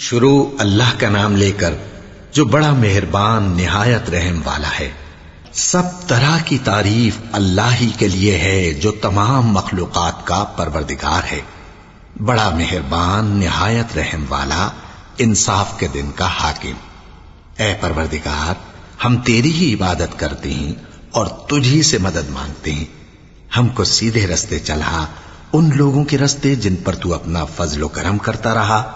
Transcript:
شروع اللہ کا نام لے کر جو بڑا مہربان نہایت رحم والا ہے۔ سب طرح کی تعریف اللہ ہی کے لیے ہے جو تمام مخلوقات کا پروردگار ہے۔ بڑا مہربان نہایت رحم والا انصاف کے دن کا حاکم۔ اے پروردگار، ہم تیری ہی عبادت کرتے ہیں اور تجھی سے مدد مانگتے ہیں۔ ہم کو سیدھے رستے چلا، ان لوگوں کے رستے جن پر تو اپنا فضل و کرم کرتا رہا۔